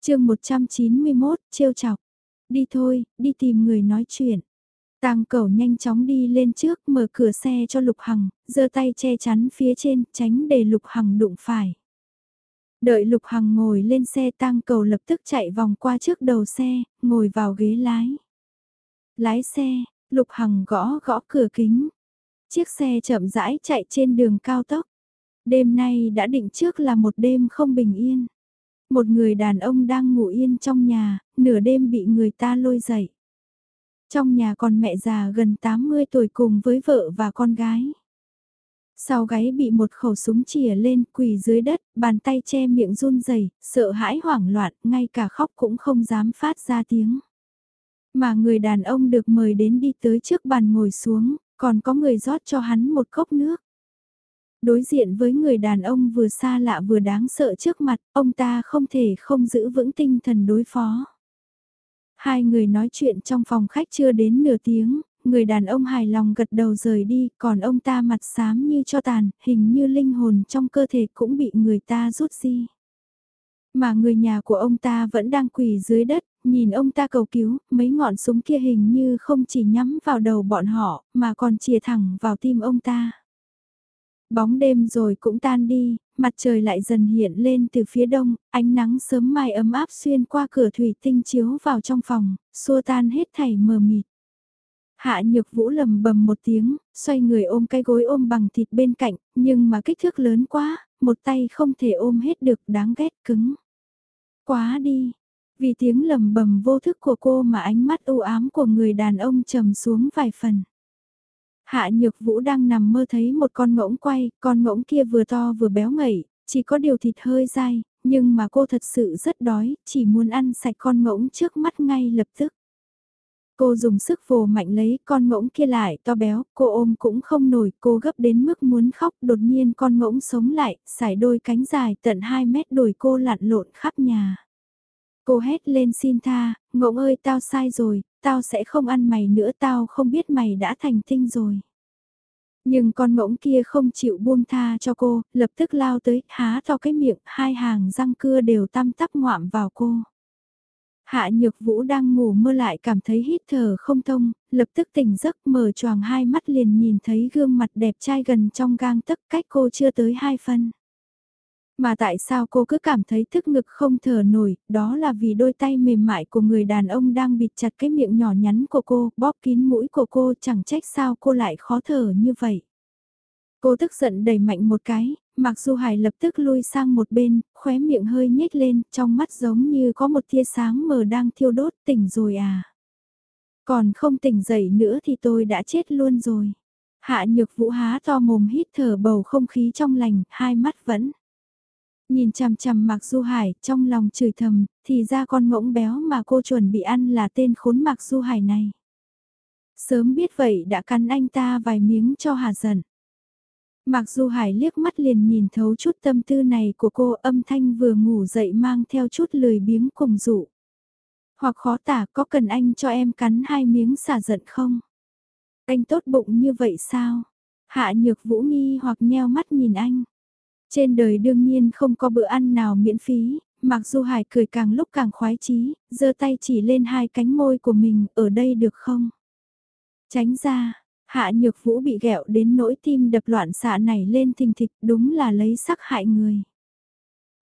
chương 191, trêu chọc. Đi thôi, đi tìm người nói chuyện. tang cẩu nhanh chóng đi lên trước mở cửa xe cho Lục Hằng, giơ tay che chắn phía trên, tránh để Lục Hằng đụng phải. Đợi Lục Hằng ngồi lên xe tang cầu lập tức chạy vòng qua trước đầu xe, ngồi vào ghế lái. Lái xe, Lục Hằng gõ gõ cửa kính. Chiếc xe chậm rãi chạy trên đường cao tốc. Đêm nay đã định trước là một đêm không bình yên. Một người đàn ông đang ngủ yên trong nhà, nửa đêm bị người ta lôi dậy. Trong nhà còn mẹ già gần 80 tuổi cùng với vợ và con gái. Sau gáy bị một khẩu súng chìa lên quỳ dưới đất, bàn tay che miệng run rẩy, sợ hãi hoảng loạn, ngay cả khóc cũng không dám phát ra tiếng. Mà người đàn ông được mời đến đi tới trước bàn ngồi xuống, còn có người rót cho hắn một cốc nước. Đối diện với người đàn ông vừa xa lạ vừa đáng sợ trước mặt, ông ta không thể không giữ vững tinh thần đối phó. Hai người nói chuyện trong phòng khách chưa đến nửa tiếng, người đàn ông hài lòng gật đầu rời đi, còn ông ta mặt xám như cho tàn, hình như linh hồn trong cơ thể cũng bị người ta rút đi. Mà người nhà của ông ta vẫn đang quỳ dưới đất, nhìn ông ta cầu cứu, mấy ngọn súng kia hình như không chỉ nhắm vào đầu bọn họ, mà còn chìa thẳng vào tim ông ta. Bóng đêm rồi cũng tan đi, mặt trời lại dần hiện lên từ phía đông, ánh nắng sớm mai ấm áp xuyên qua cửa thủy tinh chiếu vào trong phòng, xua tan hết thảy mờ mịt. Hạ nhược vũ lầm bầm một tiếng, xoay người ôm cái gối ôm bằng thịt bên cạnh, nhưng mà kích thước lớn quá, một tay không thể ôm hết được đáng ghét cứng. Quá đi, vì tiếng lầm bầm vô thức của cô mà ánh mắt u ám của người đàn ông trầm xuống vài phần. Hạ nhược vũ đang nằm mơ thấy một con ngỗng quay, con ngỗng kia vừa to vừa béo ngậy, chỉ có điều thịt hơi dai, nhưng mà cô thật sự rất đói, chỉ muốn ăn sạch con ngỗng trước mắt ngay lập tức. Cô dùng sức vồ mạnh lấy con ngỗng kia lại to béo, cô ôm cũng không nổi, cô gấp đến mức muốn khóc, đột nhiên con ngỗng sống lại, xải đôi cánh dài tận 2 mét đuổi cô lặn lộn khắp nhà. Cô hét lên xin tha, ngỗng ơi tao sai rồi, tao sẽ không ăn mày nữa tao không biết mày đã thành tinh rồi. Nhưng con ngỗng kia không chịu buông tha cho cô, lập tức lao tới, há to cái miệng, hai hàng răng cưa đều tăm tắp ngoạm vào cô. Hạ nhược vũ đang ngủ mơ lại cảm thấy hít thở không thông, lập tức tỉnh giấc mở choàng hai mắt liền nhìn thấy gương mặt đẹp trai gần trong gang tấc cách cô chưa tới hai phân. Mà tại sao cô cứ cảm thấy thức ngực không thở nổi, đó là vì đôi tay mềm mại của người đàn ông đang bịt chặt cái miệng nhỏ nhắn của cô, bóp kín mũi của cô chẳng trách sao cô lại khó thở như vậy. Cô tức giận đẩy mạnh một cái, Mặc Du Hải lập tức lui sang một bên, khóe miệng hơi nhếch lên, trong mắt giống như có một tia sáng mờ đang thiêu đốt, tỉnh rồi à. Còn không tỉnh dậy nữa thì tôi đã chết luôn rồi. Hạ nhược vũ há to mồm hít thở bầu không khí trong lành, hai mắt vẫn. Nhìn chằm chằm Mạc Du Hải, trong lòng chửi thầm, thì ra con ngỗng béo mà cô chuẩn bị ăn là tên khốn Mạc Du Hải này. Sớm biết vậy đã cắn anh ta vài miếng cho hà giận. Mạc Du Hải liếc mắt liền nhìn thấu chút tâm tư này của cô âm thanh vừa ngủ dậy mang theo chút lười biếng cùng dụ. Hoặc khó tả có cần anh cho em cắn hai miếng xả giận không? Anh tốt bụng như vậy sao? Hạ nhược vũ nghi hoặc nheo mắt nhìn anh. Trên đời đương nhiên không có bữa ăn nào miễn phí, Mạc Du Hải cười càng lúc càng khoái chí, giơ tay chỉ lên hai cánh môi của mình, ở đây được không? Tránh ra, Hạ nhược vũ bị ghẹo đến nỗi tim đập loạn xạ này lên thình thịch đúng là lấy sắc hại người.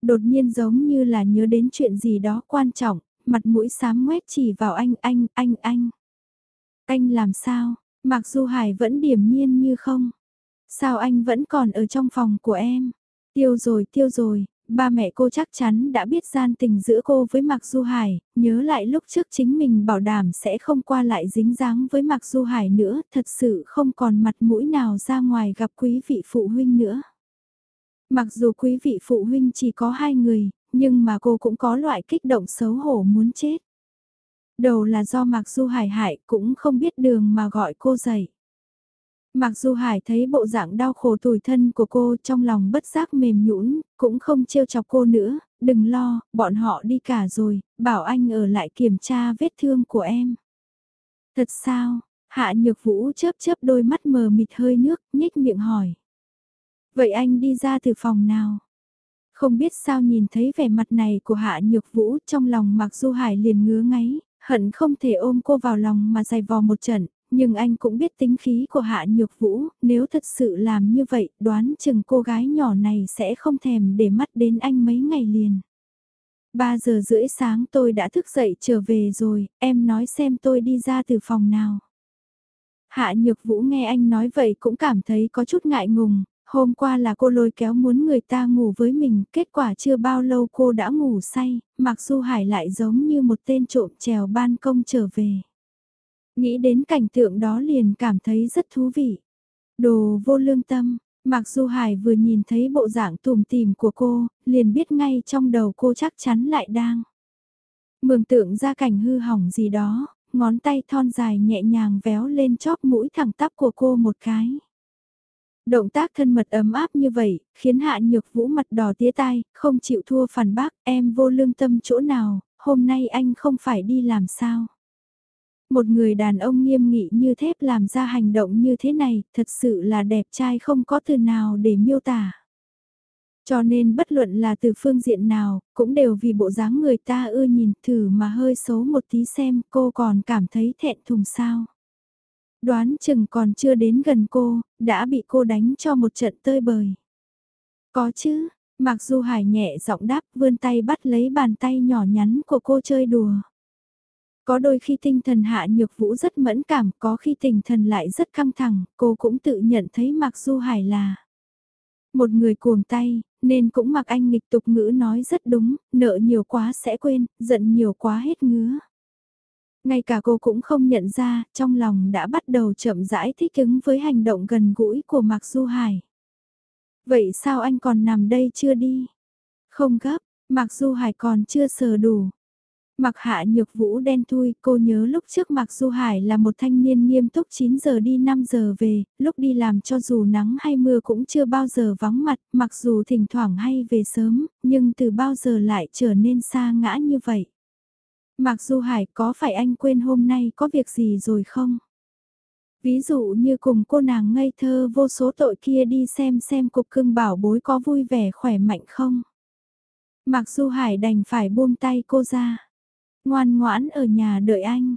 Đột nhiên giống như là nhớ đến chuyện gì đó quan trọng, mặt mũi xám ngoét chỉ vào anh anh anh anh. Anh làm sao, mặc dù Hải vẫn điểm nhiên như không. Sao anh vẫn còn ở trong phòng của em? Tiêu rồi tiêu rồi, ba mẹ cô chắc chắn đã biết gian tình giữa cô với Mạc Du Hải, nhớ lại lúc trước chính mình bảo đảm sẽ không qua lại dính dáng với Mạc Du Hải nữa, thật sự không còn mặt mũi nào ra ngoài gặp quý vị phụ huynh nữa. Mặc dù quý vị phụ huynh chỉ có hai người, nhưng mà cô cũng có loại kích động xấu hổ muốn chết. Đầu là do Mạc Du Hải hại cũng không biết đường mà gọi cô dậy. Mặc dù Hải thấy bộ dạng đau khổ tủi thân của cô trong lòng bất giác mềm nhũn, cũng không trêu chọc cô nữa, đừng lo, bọn họ đi cả rồi, bảo anh ở lại kiểm tra vết thương của em. Thật sao? Hạ Nhược Vũ chớp chớp đôi mắt mờ mịt hơi nước, nhếch miệng hỏi. Vậy anh đi ra từ phòng nào? Không biết sao nhìn thấy vẻ mặt này của Hạ Nhược Vũ trong lòng Mạc Du Hải liền ngứa ngáy, hận không thể ôm cô vào lòng mà giày vò một trận, nhưng anh cũng biết tính khí của Hạ Nhược Vũ, nếu thật sự làm như vậy, đoán chừng cô gái nhỏ này sẽ không thèm để mắt đến anh mấy ngày liền. 3 giờ rưỡi sáng tôi đã thức dậy trở về rồi, em nói xem tôi đi ra từ phòng nào. Hạ Nhược Vũ nghe anh nói vậy cũng cảm thấy có chút ngại ngùng, hôm qua là cô lôi kéo muốn người ta ngủ với mình, kết quả chưa bao lâu cô đã ngủ say, mặc dù Hải lại giống như một tên trộm trèo ban công trở về. Nghĩ đến cảnh tượng đó liền cảm thấy rất thú vị. Đồ vô lương tâm, mặc dù Hải vừa nhìn thấy bộ dạng tùm tìm của cô, liền biết ngay trong đầu cô chắc chắn lại đang. Mường tượng ra cảnh hư hỏng gì đó, ngón tay thon dài nhẹ nhàng véo lên chóp mũi thẳng tắp của cô một cái. Động tác thân mật ấm áp như vậy, khiến hạ nhược vũ mặt đỏ tía tai, không chịu thua phản bác, em vô lương tâm chỗ nào, hôm nay anh không phải đi làm sao. Một người đàn ông nghiêm nghị như thép làm ra hành động như thế này, thật sự là đẹp trai không có từ nào để miêu tả. Cho nên bất luận là từ phương diện nào, cũng đều vì bộ dáng người ta ưa nhìn thử mà hơi xấu một tí xem cô còn cảm thấy thẹn thùng sao. Đoán chừng còn chưa đến gần cô, đã bị cô đánh cho một trận tơi bời. Có chứ, mặc dù Hải nhẹ giọng đáp vươn tay bắt lấy bàn tay nhỏ nhắn của cô chơi đùa. Có đôi khi tinh thần hạ nhược vũ rất mẫn cảm, có khi tinh thần lại rất căng thẳng, cô cũng tự nhận thấy mặc Du Hải là một người cuồng tay, nên cũng mặc anh nghịch tục ngữ nói rất đúng, nợ nhiều quá sẽ quên, giận nhiều quá hết ngứa. Ngay cả cô cũng không nhận ra, trong lòng đã bắt đầu chậm rãi thích ứng với hành động gần gũi của Mạc Du Hải. Vậy sao anh còn nằm đây chưa đi? Không gấp, Mạc Du Hải còn chưa sờ đủ, Mặc hạ nhược vũ đen thui, cô nhớ lúc trước Mặc Du Hải là một thanh niên nghiêm túc 9 giờ đi 5 giờ về, lúc đi làm cho dù nắng hay mưa cũng chưa bao giờ vắng mặt, mặc dù thỉnh thoảng hay về sớm, nhưng từ bao giờ lại trở nên xa ngã như vậy. Mặc Du Hải có phải anh quên hôm nay có việc gì rồi không? Ví dụ như cùng cô nàng ngây thơ vô số tội kia đi xem xem cục cưng bảo bối có vui vẻ khỏe mạnh không? Mặc Du Hải đành phải buông tay cô ra. Ngoan ngoãn ở nhà đợi anh.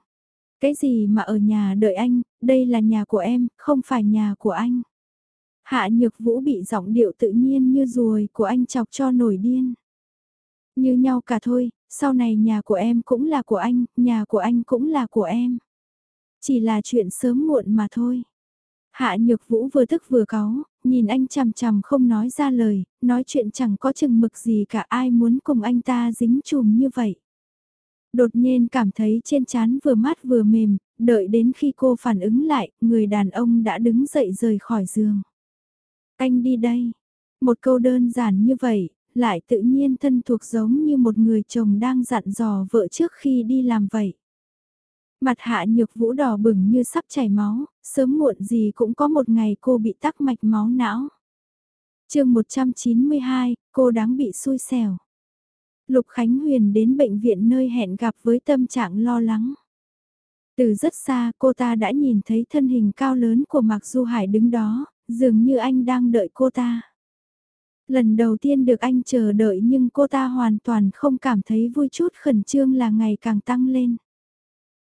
Cái gì mà ở nhà đợi anh, đây là nhà của em, không phải nhà của anh. Hạ nhược vũ bị giọng điệu tự nhiên như ruồi của anh chọc cho nổi điên. Như nhau cả thôi, sau này nhà của em cũng là của anh, nhà của anh cũng là của em. Chỉ là chuyện sớm muộn mà thôi. Hạ nhược vũ vừa tức vừa cáu, nhìn anh chằm chằm không nói ra lời, nói chuyện chẳng có chừng mực gì cả ai muốn cùng anh ta dính chùm như vậy. Đột nhiên cảm thấy trên chán vừa mát vừa mềm, đợi đến khi cô phản ứng lại, người đàn ông đã đứng dậy rời khỏi giường. Anh đi đây. Một câu đơn giản như vậy, lại tự nhiên thân thuộc giống như một người chồng đang dặn dò vợ trước khi đi làm vậy. Mặt hạ nhược vũ đỏ bừng như sắp chảy máu, sớm muộn gì cũng có một ngày cô bị tắc mạch máu não. chương 192, cô đáng bị xui xẻo. Lục Khánh Huyền đến bệnh viện nơi hẹn gặp với tâm trạng lo lắng. Từ rất xa cô ta đã nhìn thấy thân hình cao lớn của Mạc Du Hải đứng đó, dường như anh đang đợi cô ta. Lần đầu tiên được anh chờ đợi nhưng cô ta hoàn toàn không cảm thấy vui chút khẩn trương là ngày càng tăng lên.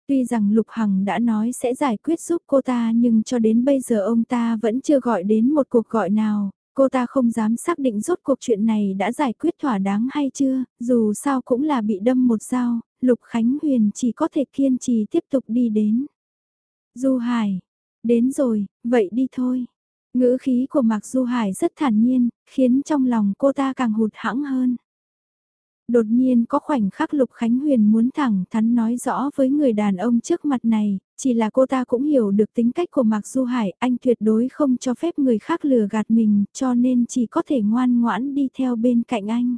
Tuy rằng Lục Hằng đã nói sẽ giải quyết giúp cô ta nhưng cho đến bây giờ ông ta vẫn chưa gọi đến một cuộc gọi nào, Cô ta không dám xác định rốt cuộc chuyện này đã giải quyết thỏa đáng hay chưa, dù sao cũng là bị đâm một dao, Lục Khánh Huyền chỉ có thể kiên trì tiếp tục đi đến. Du Hải, đến rồi, vậy đi thôi. Ngữ khí của Mạc Du Hải rất thản nhiên, khiến trong lòng cô ta càng hụt hẫng hơn. Đột nhiên có khoảnh khắc Lục Khánh Huyền muốn thẳng thắn nói rõ với người đàn ông trước mặt này, chỉ là cô ta cũng hiểu được tính cách của Mạc Du Hải, anh tuyệt đối không cho phép người khác lừa gạt mình, cho nên chỉ có thể ngoan ngoãn đi theo bên cạnh anh.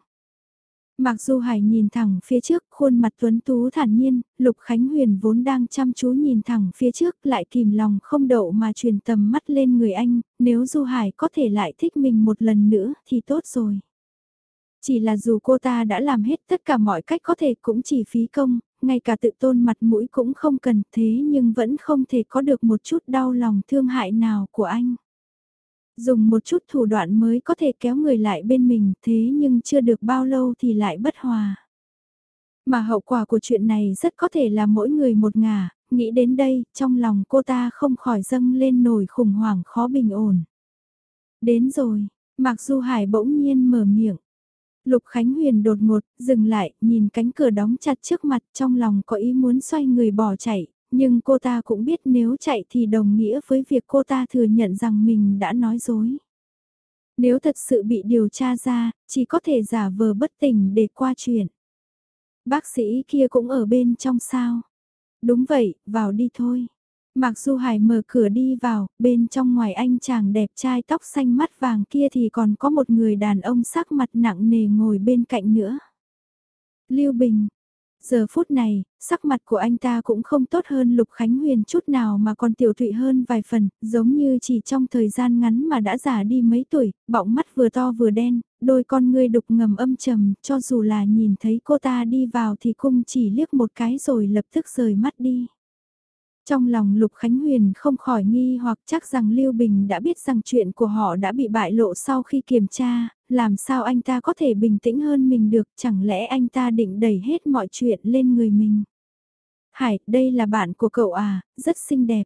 Mạc Du Hải nhìn thẳng phía trước, khuôn mặt tuấn tú thản nhiên, Lục Khánh Huyền vốn đang chăm chú nhìn thẳng phía trước lại kìm lòng không đậu mà truyền tầm mắt lên người anh, nếu Du Hải có thể lại thích mình một lần nữa thì tốt rồi. Chỉ là dù cô ta đã làm hết tất cả mọi cách có thể cũng chỉ phí công, ngay cả tự tôn mặt mũi cũng không cần thế nhưng vẫn không thể có được một chút đau lòng thương hại nào của anh. Dùng một chút thủ đoạn mới có thể kéo người lại bên mình thế nhưng chưa được bao lâu thì lại bất hòa. Mà hậu quả của chuyện này rất có thể là mỗi người một ngả, nghĩ đến đây, trong lòng cô ta không khỏi dâng lên nổi khủng hoảng khó bình ổn. Đến rồi, Mạc Du Hải bỗng nhiên mở miệng. Lục Khánh Huyền đột ngột, dừng lại, nhìn cánh cửa đóng chặt trước mặt trong lòng có ý muốn xoay người bỏ chạy, nhưng cô ta cũng biết nếu chạy thì đồng nghĩa với việc cô ta thừa nhận rằng mình đã nói dối. Nếu thật sự bị điều tra ra, chỉ có thể giả vờ bất tỉnh để qua chuyện. Bác sĩ kia cũng ở bên trong sao? Đúng vậy, vào đi thôi. Mặc dù Hải mở cửa đi vào, bên trong ngoài anh chàng đẹp trai tóc xanh mắt vàng kia thì còn có một người đàn ông sắc mặt nặng nề ngồi bên cạnh nữa. Lưu Bình, Giờ phút này, sắc mặt của anh ta cũng không tốt hơn Lục Khánh Huyền chút nào mà còn tiểu thụy hơn vài phần, giống như chỉ trong thời gian ngắn mà đã già đi mấy tuổi, bọng mắt vừa to vừa đen, đôi con ngươi đục ngầm âm trầm, cho dù là nhìn thấy cô ta đi vào thì cũng chỉ liếc một cái rồi lập tức rời mắt đi. Trong lòng Lục Khánh Huyền không khỏi nghi hoặc chắc rằng Lưu Bình đã biết rằng chuyện của họ đã bị bại lộ sau khi kiểm tra, làm sao anh ta có thể bình tĩnh hơn mình được, chẳng lẽ anh ta định đẩy hết mọi chuyện lên người mình. Hải, đây là bạn của cậu à, rất xinh đẹp.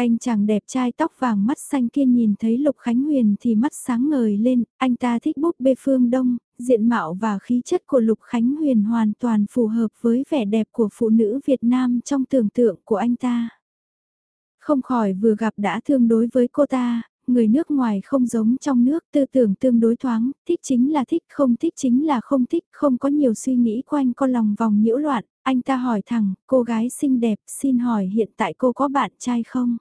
Anh chàng đẹp trai tóc vàng mắt xanh kia nhìn thấy Lục Khánh Huyền thì mắt sáng ngời lên, anh ta thích búp bê phương đông, diện mạo và khí chất của Lục Khánh Huyền hoàn toàn phù hợp với vẻ đẹp của phụ nữ Việt Nam trong tưởng tượng của anh ta. Không khỏi vừa gặp đã thương đối với cô ta, người nước ngoài không giống trong nước, tư tưởng tương đối thoáng, thích chính là thích, không thích chính là không thích, không có nhiều suy nghĩ quanh con lòng vòng nhiễu loạn, anh ta hỏi thẳng, cô gái xinh đẹp, xin hỏi hiện tại cô có bạn trai không?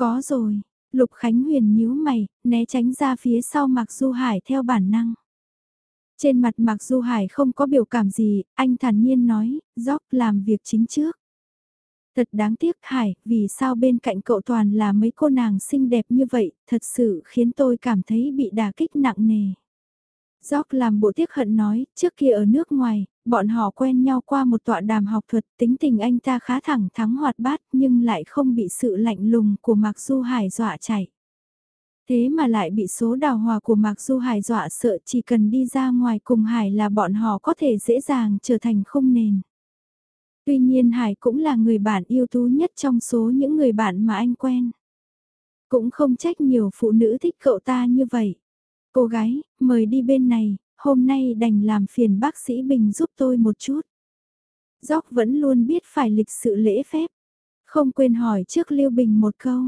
Có rồi, Lục Khánh Huyền nhíu mày, né tránh ra phía sau Mạc Du Hải theo bản năng. Trên mặt Mạc Du Hải không có biểu cảm gì, anh thản nhiên nói, Gióc làm việc chính trước. Thật đáng tiếc Hải, vì sao bên cạnh cậu toàn là mấy cô nàng xinh đẹp như vậy, thật sự khiến tôi cảm thấy bị đả kích nặng nề. Jock làm bộ tiếc hận nói, trước kia ở nước ngoài, bọn họ quen nhau qua một tọa đàm học thuật, tính tình anh ta khá thẳng thắng hoạt bát nhưng lại không bị sự lạnh lùng của Mạc Du Hải dọa chạy. Thế mà lại bị số đào hòa của Mạc Du Hải dọa sợ chỉ cần đi ra ngoài cùng Hải là bọn họ có thể dễ dàng trở thành không nền. Tuy nhiên Hải cũng là người bạn yêu tú nhất trong số những người bạn mà anh quen. Cũng không trách nhiều phụ nữ thích cậu ta như vậy. Cô gái, mời đi bên này, hôm nay đành làm phiền bác sĩ Bình giúp tôi một chút. Dóc vẫn luôn biết phải lịch sự lễ phép. Không quên hỏi trước Lưu Bình một câu.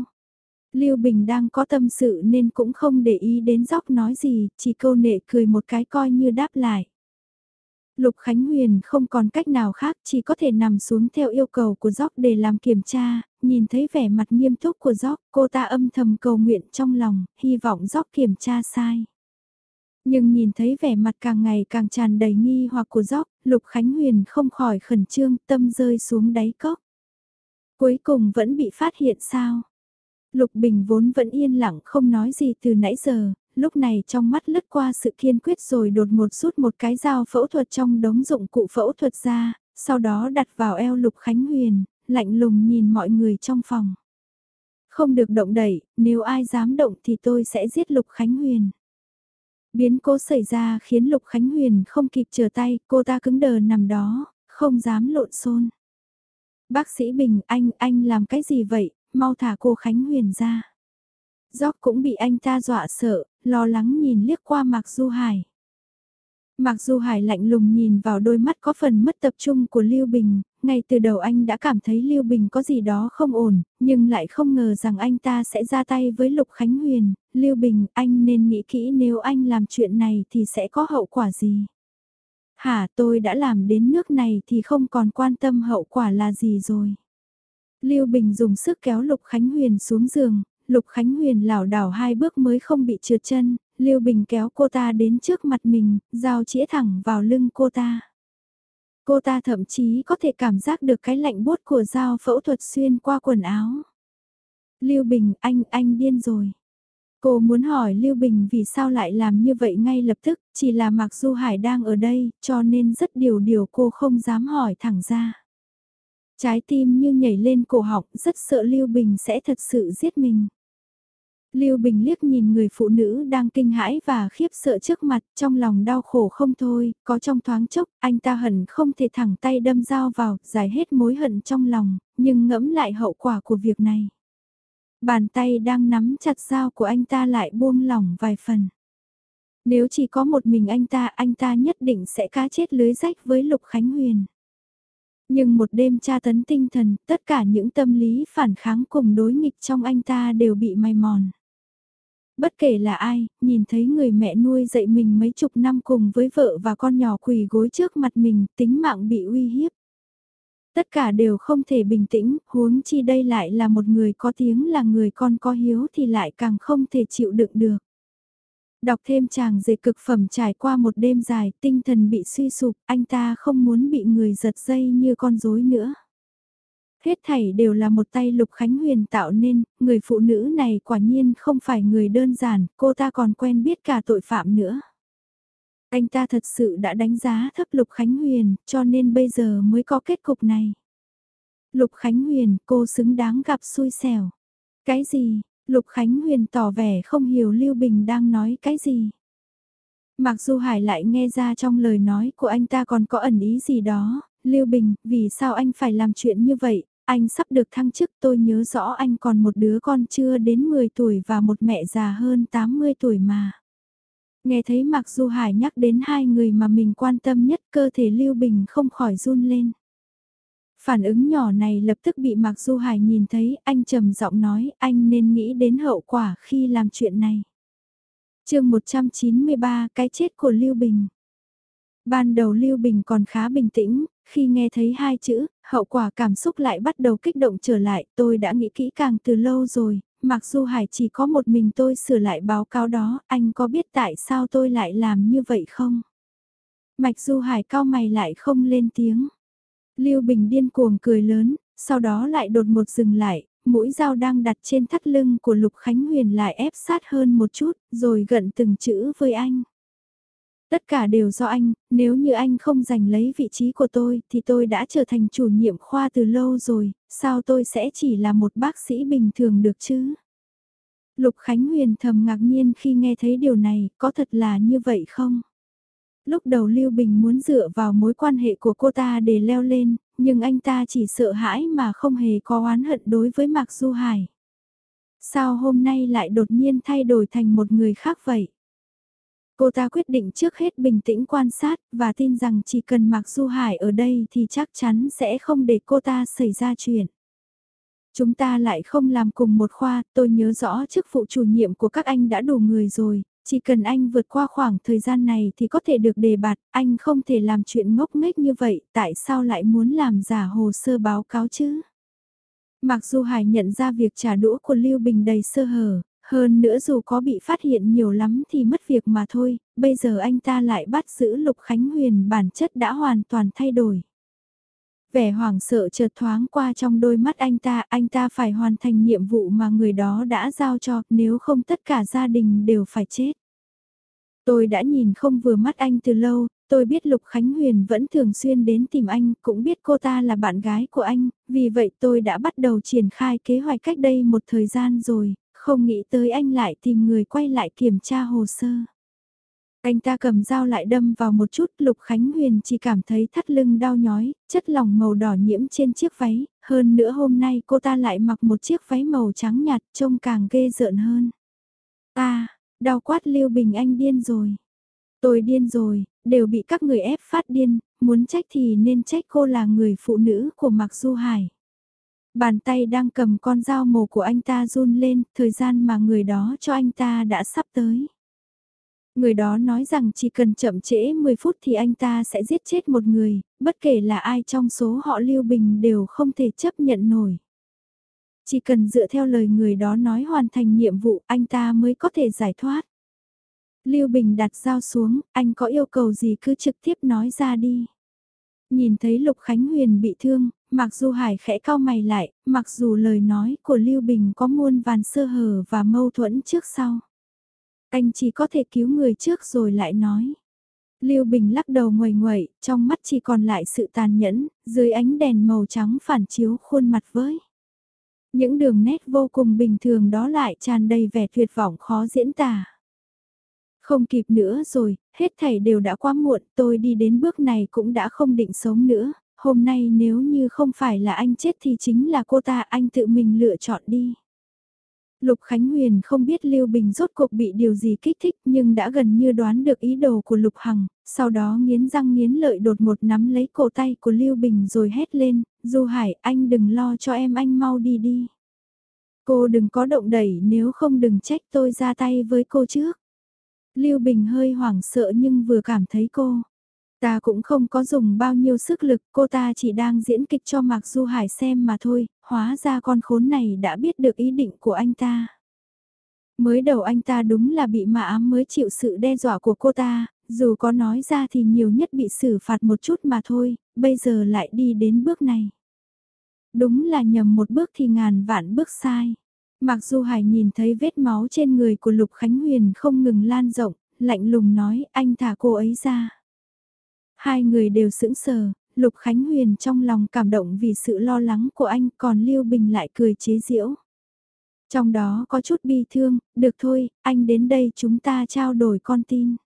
Lưu Bình đang có tâm sự nên cũng không để ý đến Dóc nói gì, chỉ câu nệ cười một cái coi như đáp lại. Lục Khánh Huyền không còn cách nào khác chỉ có thể nằm xuống theo yêu cầu của Dóc để làm kiểm tra, nhìn thấy vẻ mặt nghiêm túc của Dóc, cô ta âm thầm cầu nguyện trong lòng, hy vọng Dóc kiểm tra sai. Nhưng nhìn thấy vẻ mặt càng ngày càng tràn đầy nghi hoặc của Gióc, Lục Khánh Huyền không khỏi khẩn trương tâm rơi xuống đáy cốc. Cuối cùng vẫn bị phát hiện sao? Lục Bình vốn vẫn yên lặng không nói gì từ nãy giờ, lúc này trong mắt lướt qua sự kiên quyết rồi đột ngột rút một cái dao phẫu thuật trong đống dụng cụ phẫu thuật ra, sau đó đặt vào eo Lục Khánh Huyền, lạnh lùng nhìn mọi người trong phòng. Không được động đẩy, nếu ai dám động thì tôi sẽ giết Lục Khánh Huyền. Biến cố xảy ra khiến Lục Khánh Huyền không kịp trở tay, cô ta cứng đờ nằm đó, không dám lộn xôn. Bác sĩ Bình, anh, anh làm cái gì vậy, mau thả cô Khánh Huyền ra. Gióc cũng bị anh ta dọa sợ, lo lắng nhìn liếc qua Mạc Du Hải. Mạc Du Hải lạnh lùng nhìn vào đôi mắt có phần mất tập trung của Lưu Bình, ngay từ đầu anh đã cảm thấy Lưu Bình có gì đó không ổn, nhưng lại không ngờ rằng anh ta sẽ ra tay với Lục Khánh Huyền. Lưu Bình, anh nên nghĩ kỹ nếu anh làm chuyện này thì sẽ có hậu quả gì? Hả tôi đã làm đến nước này thì không còn quan tâm hậu quả là gì rồi. Lưu Bình dùng sức kéo Lục Khánh Huyền xuống giường, Lục Khánh Huyền lảo đảo hai bước mới không bị trượt chân, Lưu Bình kéo cô ta đến trước mặt mình, dao chĩa thẳng vào lưng cô ta. Cô ta thậm chí có thể cảm giác được cái lạnh buốt của dao phẫu thuật xuyên qua quần áo. Lưu Bình, anh, anh điên rồi. Cô muốn hỏi Lưu Bình vì sao lại làm như vậy ngay lập tức, chỉ là Mặc Du Hải đang ở đây, cho nên rất điều điều cô không dám hỏi thẳng ra. Trái tim như nhảy lên cổ họng, rất sợ Lưu Bình sẽ thật sự giết mình. Lưu Bình liếc nhìn người phụ nữ đang kinh hãi và khiếp sợ trước mặt, trong lòng đau khổ không thôi, có trong thoáng chốc, anh ta hận không thể thẳng tay đâm dao vào, giải hết mối hận trong lòng, nhưng ngẫm lại hậu quả của việc này. Bàn tay đang nắm chặt dao của anh ta lại buông lỏng vài phần. Nếu chỉ có một mình anh ta, anh ta nhất định sẽ cá chết lưới rách với Lục Khánh Huyền. Nhưng một đêm tra tấn tinh thần, tất cả những tâm lý phản kháng cùng đối nghịch trong anh ta đều bị mài mòn. Bất kể là ai, nhìn thấy người mẹ nuôi dạy mình mấy chục năm cùng với vợ và con nhỏ quỳ gối trước mặt mình, tính mạng bị uy hiếp. Tất cả đều không thể bình tĩnh, huống chi đây lại là một người có tiếng là người con có hiếu thì lại càng không thể chịu đựng được. Đọc thêm chàng dệt cực phẩm trải qua một đêm dài, tinh thần bị suy sụp, anh ta không muốn bị người giật dây như con rối nữa. Hết thảy đều là một tay Lục Khánh Huyền tạo nên, người phụ nữ này quả nhiên không phải người đơn giản, cô ta còn quen biết cả tội phạm nữa. Anh ta thật sự đã đánh giá thấp Lục Khánh Huyền, cho nên bây giờ mới có kết cục này. Lục Khánh Huyền, cô xứng đáng gặp xui xẻo. Cái gì? Lục Khánh Huyền tỏ vẻ không hiểu Lưu Bình đang nói cái gì. Mặc dù Hải lại nghe ra trong lời nói của anh ta còn có ẩn ý gì đó, Lưu Bình, vì sao anh phải làm chuyện như vậy, anh sắp được thăng chức, tôi nhớ rõ anh còn một đứa con chưa đến 10 tuổi và một mẹ già hơn 80 tuổi mà. Nghe thấy Mạc Du Hải nhắc đến hai người mà mình quan tâm nhất, cơ thể Lưu Bình không khỏi run lên. Phản ứng nhỏ này lập tức bị Mạc Du Hải nhìn thấy, anh trầm giọng nói, anh nên nghĩ đến hậu quả khi làm chuyện này. chương 193 cái chết của Lưu Bình. Ban đầu Lưu Bình còn khá bình tĩnh, khi nghe thấy hai chữ, hậu quả cảm xúc lại bắt đầu kích động trở lại, tôi đã nghĩ kỹ càng từ lâu rồi, mặc dù Hải chỉ có một mình tôi sửa lại báo cáo đó, anh có biết tại sao tôi lại làm như vậy không? Mạch Du Hải cao mày lại không lên tiếng. Lưu Bình điên cuồng cười lớn, sau đó lại đột một dừng lại, mũi dao đang đặt trên thắt lưng của Lục Khánh Huyền lại ép sát hơn một chút, rồi gận từng chữ với anh. Tất cả đều do anh, nếu như anh không giành lấy vị trí của tôi thì tôi đã trở thành chủ nhiệm khoa từ lâu rồi, sao tôi sẽ chỉ là một bác sĩ bình thường được chứ? Lục Khánh Huyền thầm ngạc nhiên khi nghe thấy điều này, có thật là như vậy không? Lúc đầu Lưu Bình muốn dựa vào mối quan hệ của cô ta để leo lên, nhưng anh ta chỉ sợ hãi mà không hề có oán hận đối với Mạc Du Hải. Sao hôm nay lại đột nhiên thay đổi thành một người khác vậy? Cô ta quyết định trước hết bình tĩnh quan sát và tin rằng chỉ cần Mạc Du Hải ở đây thì chắc chắn sẽ không để cô ta xảy ra chuyện. Chúng ta lại không làm cùng một khoa, tôi nhớ rõ chức vụ chủ nhiệm của các anh đã đủ người rồi, chỉ cần anh vượt qua khoảng thời gian này thì có thể được đề bạt, anh không thể làm chuyện ngốc nghếch như vậy, tại sao lại muốn làm giả hồ sơ báo cáo chứ? Mặc dù Hải nhận ra việc trả đũa của Lưu Bình đầy sơ hở, hơn nữa dù có bị phát hiện nhiều lắm thì mất việc mà thôi, bây giờ anh ta lại bắt giữ Lục Khánh Huyền bản chất đã hoàn toàn thay đổi. Vẻ hoảng sợ chợt thoáng qua trong đôi mắt anh ta, anh ta phải hoàn thành nhiệm vụ mà người đó đã giao cho, nếu không tất cả gia đình đều phải chết. Tôi đã nhìn không vừa mắt anh từ lâu, tôi biết Lục Khánh Huyền vẫn thường xuyên đến tìm anh, cũng biết cô ta là bạn gái của anh, vì vậy tôi đã bắt đầu triển khai kế hoạch cách đây một thời gian rồi, không nghĩ tới anh lại tìm người quay lại kiểm tra hồ sơ. Anh ta cầm dao lại đâm vào một chút, Lục Khánh Huyền chỉ cảm thấy thắt lưng đau nhói, chất lỏng màu đỏ nhiễm trên chiếc váy, hơn nữa hôm nay cô ta lại mặc một chiếc váy màu trắng nhạt trông càng ghê rợn hơn. Ta, đau quát Lưu Bình Anh điên rồi. Tôi điên rồi, đều bị các người ép phát điên, muốn trách thì nên trách cô là người phụ nữ của Mạc Du Hải. Bàn tay đang cầm con dao mổ của anh ta run lên, thời gian mà người đó cho anh ta đã sắp tới. Người đó nói rằng chỉ cần chậm trễ 10 phút thì anh ta sẽ giết chết một người, bất kể là ai trong số họ Lưu Bình đều không thể chấp nhận nổi. Chỉ cần dựa theo lời người đó nói hoàn thành nhiệm vụ anh ta mới có thể giải thoát. Lưu Bình đặt dao xuống, anh có yêu cầu gì cứ trực tiếp nói ra đi. Nhìn thấy Lục Khánh Huyền bị thương, mặc dù Hải khẽ cao mày lại, mặc dù lời nói của Lưu Bình có muôn vàn sơ hở và mâu thuẫn trước sau. Anh chỉ có thể cứu người trước rồi lại nói. Lưu Bình lắc đầu ngoài ngoậy, trong mắt chỉ còn lại sự tàn nhẫn, dưới ánh đèn màu trắng phản chiếu khuôn mặt với. Những đường nét vô cùng bình thường đó lại tràn đầy vẻ tuyệt vọng khó diễn tả. Không kịp nữa rồi, hết thảy đều đã quá muộn, tôi đi đến bước này cũng đã không định sống nữa, hôm nay nếu như không phải là anh chết thì chính là cô ta anh tự mình lựa chọn đi. Lục Khánh Huyền không biết Lưu Bình rốt cuộc bị điều gì kích thích nhưng đã gần như đoán được ý đồ của Lục Hằng, sau đó nghiến răng nghiến lợi đột một nắm lấy cổ tay của Lưu Bình rồi hét lên, Du Hải anh đừng lo cho em anh mau đi đi. Cô đừng có động đẩy nếu không đừng trách tôi ra tay với cô trước. Lưu Bình hơi hoảng sợ nhưng vừa cảm thấy cô. Ta cũng không có dùng bao nhiêu sức lực, cô ta chỉ đang diễn kịch cho Mạc Du Hải xem mà thôi, hóa ra con khốn này đã biết được ý định của anh ta. Mới đầu anh ta đúng là bị mạ ám mới chịu sự đe dọa của cô ta, dù có nói ra thì nhiều nhất bị xử phạt một chút mà thôi, bây giờ lại đi đến bước này. Đúng là nhầm một bước thì ngàn vạn bước sai. Mặc dù Hải nhìn thấy vết máu trên người của Lục Khánh Huyền không ngừng lan rộng, lạnh lùng nói anh thả cô ấy ra. Hai người đều sững sờ, Lục Khánh Huyền trong lòng cảm động vì sự lo lắng của anh còn Lưu Bình lại cười chế giễu. Trong đó có chút bi thương, được thôi, anh đến đây chúng ta trao đổi con tin.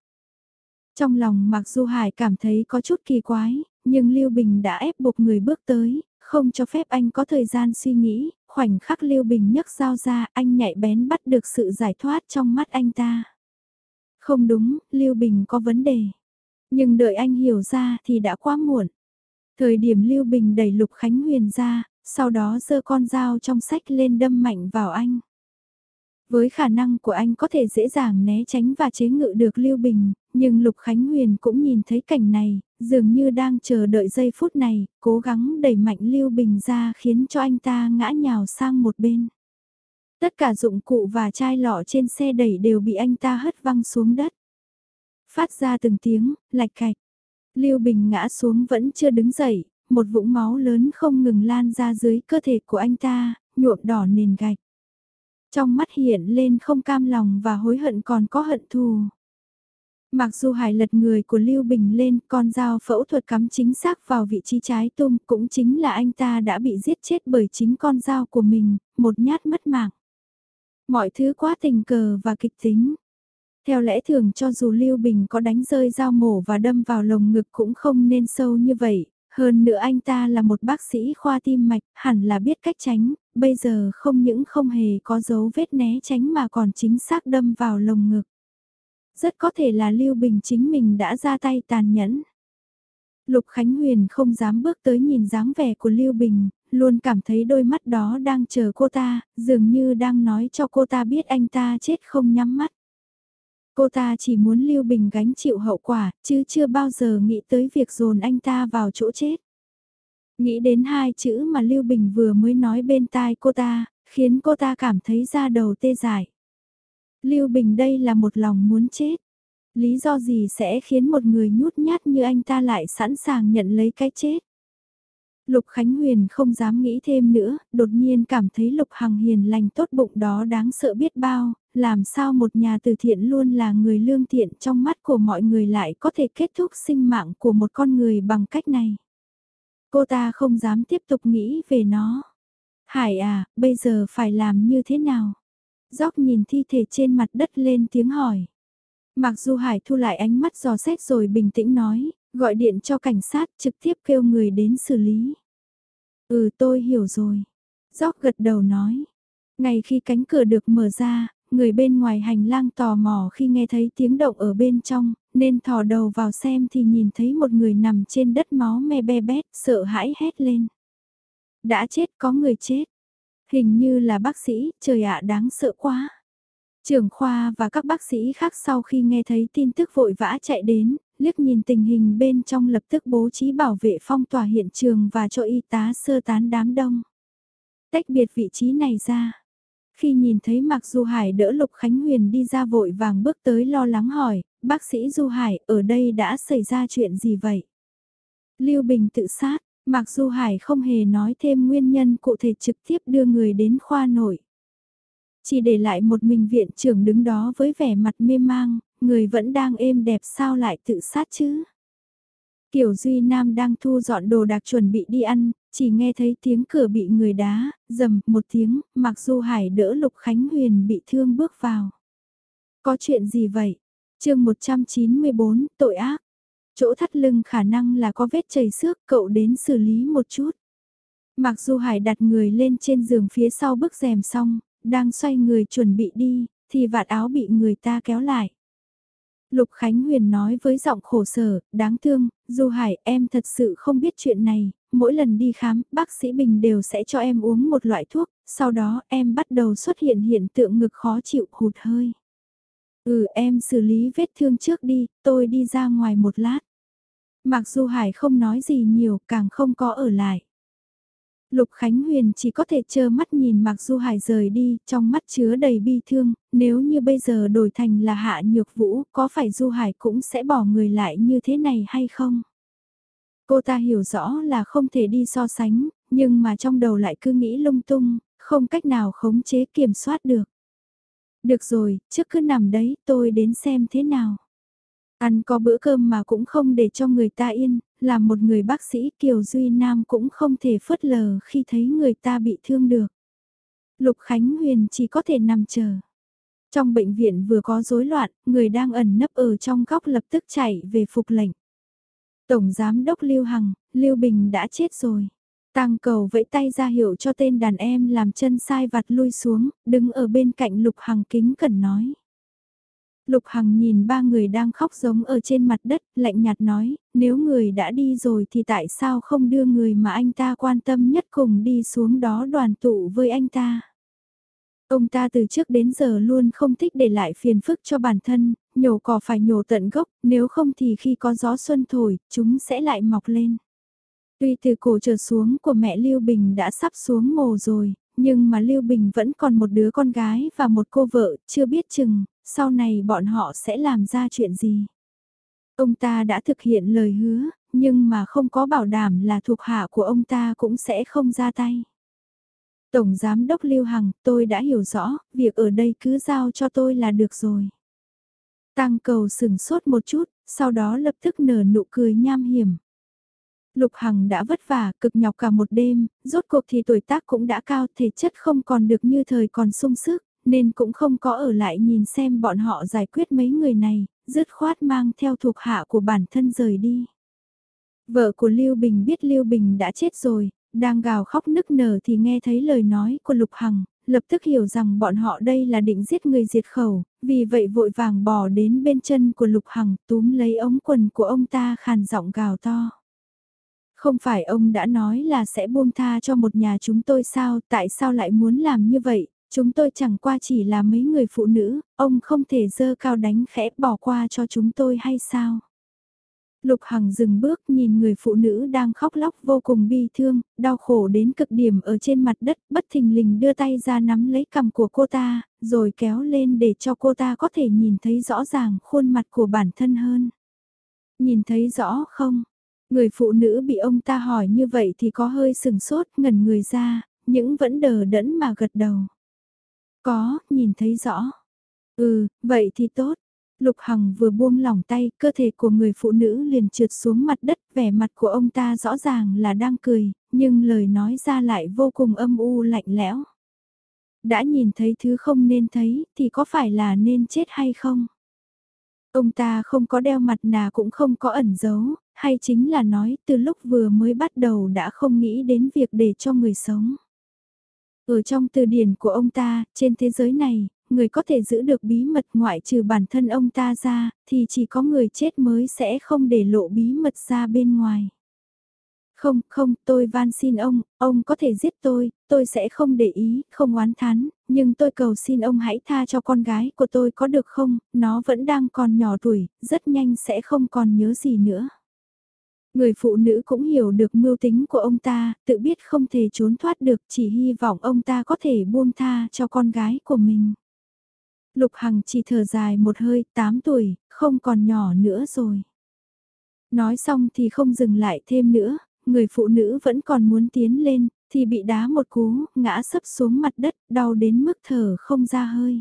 Trong lòng mặc Du Hải cảm thấy có chút kỳ quái, nhưng Lưu Bình đã ép buộc người bước tới, không cho phép anh có thời gian suy nghĩ, khoảnh khắc Lưu Bình nhấc dao ra anh nhạy bén bắt được sự giải thoát trong mắt anh ta. Không đúng, Lưu Bình có vấn đề. Nhưng đợi anh hiểu ra thì đã quá muộn. Thời điểm Lưu Bình đẩy Lục Khánh Huyền ra, sau đó giơ con dao trong sách lên đâm mạnh vào anh. Với khả năng của anh có thể dễ dàng né tránh và chế ngự được Lưu Bình, nhưng Lục Khánh Huyền cũng nhìn thấy cảnh này, dường như đang chờ đợi giây phút này, cố gắng đẩy mạnh Lưu Bình ra khiến cho anh ta ngã nhào sang một bên. Tất cả dụng cụ và chai lọ trên xe đẩy đều bị anh ta hất văng xuống đất. Phát ra từng tiếng, lạch cạch. Lưu Bình ngã xuống vẫn chưa đứng dậy, một vũng máu lớn không ngừng lan ra dưới cơ thể của anh ta, nhuộm đỏ nền gạch. Trong mắt hiện lên không cam lòng và hối hận còn có hận thù. Mặc dù hải lật người của Lưu Bình lên, con dao phẫu thuật cắm chính xác vào vị trí trái tung, cũng chính là anh ta đã bị giết chết bởi chính con dao của mình, một nhát mất mạng. Mọi thứ quá tình cờ và kịch tính. Theo lẽ thường cho dù Lưu Bình có đánh rơi dao mổ và đâm vào lồng ngực cũng không nên sâu như vậy, hơn nữa anh ta là một bác sĩ khoa tim mạch, hẳn là biết cách tránh, bây giờ không những không hề có dấu vết né tránh mà còn chính xác đâm vào lồng ngực. Rất có thể là Lưu Bình chính mình đã ra tay tàn nhẫn. Lục Khánh Huyền không dám bước tới nhìn dáng vẻ của Lưu Bình, luôn cảm thấy đôi mắt đó đang chờ cô ta, dường như đang nói cho cô ta biết anh ta chết không nhắm mắt. Cô ta chỉ muốn Lưu Bình gánh chịu hậu quả, chứ chưa bao giờ nghĩ tới việc dồn anh ta vào chỗ chết. Nghĩ đến hai chữ mà Lưu Bình vừa mới nói bên tai cô ta, khiến cô ta cảm thấy da đầu tê dại. Lưu Bình đây là một lòng muốn chết. Lý do gì sẽ khiến một người nhút nhát như anh ta lại sẵn sàng nhận lấy cái chết? Lục Khánh Huyền không dám nghĩ thêm nữa, đột nhiên cảm thấy Lục Hằng hiền lành tốt bụng đó đáng sợ biết bao, làm sao một nhà từ thiện luôn là người lương thiện trong mắt của mọi người lại có thể kết thúc sinh mạng của một con người bằng cách này. Cô ta không dám tiếp tục nghĩ về nó. Hải à, bây giờ phải làm như thế nào? Dóc nhìn thi thể trên mặt đất lên tiếng hỏi. Mặc dù Hải thu lại ánh mắt dò xét rồi bình tĩnh nói, gọi điện cho cảnh sát trực tiếp kêu người đến xử lý. Ừ tôi hiểu rồi. Dóc gật đầu nói. Ngay khi cánh cửa được mở ra, người bên ngoài hành lang tò mò khi nghe thấy tiếng động ở bên trong, nên thò đầu vào xem thì nhìn thấy một người nằm trên đất máu me be bét, sợ hãi hét lên. Đã chết có người chết. Hình như là bác sĩ, trời ạ đáng sợ quá. Trưởng khoa và các bác sĩ khác sau khi nghe thấy tin tức vội vã chạy đến, liếc nhìn tình hình bên trong lập tức bố trí bảo vệ phong tỏa hiện trường và cho y tá sơ tán đám đông. Tách biệt vị trí này ra. Khi nhìn thấy Mạc Du Hải đỡ Lục Khánh Huyền đi ra vội vàng bước tới lo lắng hỏi, bác sĩ Du Hải, ở đây đã xảy ra chuyện gì vậy? Lưu Bình tự sát, Mạc Du Hải không hề nói thêm nguyên nhân cụ thể trực tiếp đưa người đến khoa nội. Chỉ để lại một mình viện trưởng đứng đó với vẻ mặt mê mang, người vẫn đang êm đẹp sao lại tự sát chứ? Kiều Duy Nam đang thu dọn đồ đạc chuẩn bị đi ăn, chỉ nghe thấy tiếng cửa bị người đá, dầm một tiếng, mặc dù Hải đỡ Lục Khánh Huyền bị thương bước vào. Có chuyện gì vậy? chương 194, tội ác. Chỗ thắt lưng khả năng là có vết chảy xước, cậu đến xử lý một chút. Mặc dù Hải đặt người lên trên giường phía sau bức rèm xong, đang xoay người chuẩn bị đi, thì vạt áo bị người ta kéo lại. Lục Khánh Huyền nói với giọng khổ sở, đáng thương, Du Hải em thật sự không biết chuyện này, mỗi lần đi khám, bác sĩ Bình đều sẽ cho em uống một loại thuốc, sau đó em bắt đầu xuất hiện hiện tượng ngực khó chịu hụt hơi. Ừ em xử lý vết thương trước đi, tôi đi ra ngoài một lát. Mặc Du Hải không nói gì nhiều, càng không có ở lại. Lục Khánh Huyền chỉ có thể chờ mắt nhìn Mạc Du Hải rời đi, trong mắt chứa đầy bi thương, nếu như bây giờ đổi thành là Hạ Nhược Vũ, có phải Du Hải cũng sẽ bỏ người lại như thế này hay không? Cô ta hiểu rõ là không thể đi so sánh, nhưng mà trong đầu lại cứ nghĩ lung tung, không cách nào khống chế kiểm soát được. Được rồi, trước cứ nằm đấy, tôi đến xem thế nào. Ăn có bữa cơm mà cũng không để cho người ta yên, là một người bác sĩ Kiều Duy Nam cũng không thể phớt lờ khi thấy người ta bị thương được. Lục Khánh Huyền chỉ có thể nằm chờ. Trong bệnh viện vừa có rối loạn, người đang ẩn nấp ở trong góc lập tức chạy về phục lệnh. Tổng Giám đốc Lưu Hằng, Lưu Bình đã chết rồi. tang cầu vẫy tay ra hiệu cho tên đàn em làm chân sai vặt lui xuống, đứng ở bên cạnh Lục Hằng kính cẩn nói. Lục Hằng nhìn ba người đang khóc giống ở trên mặt đất, lạnh nhạt nói, nếu người đã đi rồi thì tại sao không đưa người mà anh ta quan tâm nhất cùng đi xuống đó đoàn tụ với anh ta. Ông ta từ trước đến giờ luôn không thích để lại phiền phức cho bản thân, nhổ cỏ phải nhổ tận gốc, nếu không thì khi có gió xuân thổi, chúng sẽ lại mọc lên. Tuy từ cổ trở xuống của mẹ Lưu Bình đã sắp xuống mồ rồi, nhưng mà Lưu Bình vẫn còn một đứa con gái và một cô vợ, chưa biết chừng, sau này bọn họ sẽ làm ra chuyện gì. Ông ta đã thực hiện lời hứa, nhưng mà không có bảo đảm là thuộc hạ của ông ta cũng sẽ không ra tay. Tổng Giám đốc Lưu Hằng, tôi đã hiểu rõ, việc ở đây cứ giao cho tôi là được rồi. Tăng cầu sừng sốt một chút, sau đó lập tức nở nụ cười nham hiểm. Lục Hằng đã vất vả, cực nhọc cả một đêm, rốt cuộc thì tuổi tác cũng đã cao, thể chất không còn được như thời còn sung sức, nên cũng không có ở lại nhìn xem bọn họ giải quyết mấy người này, dứt khoát mang theo thuộc hạ của bản thân rời đi. Vợ của Lưu Bình biết Lưu Bình đã chết rồi, đang gào khóc nức nở thì nghe thấy lời nói của Lục Hằng, lập tức hiểu rằng bọn họ đây là định giết người diệt khẩu, vì vậy vội vàng bỏ đến bên chân của Lục Hằng túm lấy ống quần của ông ta khàn giọng gào to. Không phải ông đã nói là sẽ buông tha cho một nhà chúng tôi sao, tại sao lại muốn làm như vậy, chúng tôi chẳng qua chỉ là mấy người phụ nữ, ông không thể dơ cao đánh khẽ bỏ qua cho chúng tôi hay sao? Lục Hằng dừng bước nhìn người phụ nữ đang khóc lóc vô cùng bi thương, đau khổ đến cực điểm ở trên mặt đất, bất thình lình đưa tay ra nắm lấy cằm của cô ta, rồi kéo lên để cho cô ta có thể nhìn thấy rõ ràng khuôn mặt của bản thân hơn. Nhìn thấy rõ không? Người phụ nữ bị ông ta hỏi như vậy thì có hơi sừng sốt ngẩn người ra, những vẫn đờ đẫn mà gật đầu. Có, nhìn thấy rõ. Ừ, vậy thì tốt. Lục Hằng vừa buông lỏng tay, cơ thể của người phụ nữ liền trượt xuống mặt đất, vẻ mặt của ông ta rõ ràng là đang cười, nhưng lời nói ra lại vô cùng âm u lạnh lẽo. Đã nhìn thấy thứ không nên thấy, thì có phải là nên chết hay không? Ông ta không có đeo mặt nạ cũng không có ẩn giấu, hay chính là nói từ lúc vừa mới bắt đầu đã không nghĩ đến việc để cho người sống. Ở trong từ điển của ông ta, trên thế giới này, người có thể giữ được bí mật ngoại trừ bản thân ông ta ra, thì chỉ có người chết mới sẽ không để lộ bí mật ra bên ngoài. Không, không, tôi van xin ông, ông có thể giết tôi, tôi sẽ không để ý, không oán thán, nhưng tôi cầu xin ông hãy tha cho con gái của tôi có được không, nó vẫn đang còn nhỏ tuổi, rất nhanh sẽ không còn nhớ gì nữa. Người phụ nữ cũng hiểu được mưu tính của ông ta, tự biết không thể trốn thoát được, chỉ hy vọng ông ta có thể buông tha cho con gái của mình. Lục Hằng chỉ thở dài một hơi, 8 tuổi, không còn nhỏ nữa rồi. Nói xong thì không dừng lại thêm nữa, người phụ nữ vẫn còn muốn tiến lên, thì bị đá một cú, ngã sấp xuống mặt đất, đau đến mức thở không ra hơi.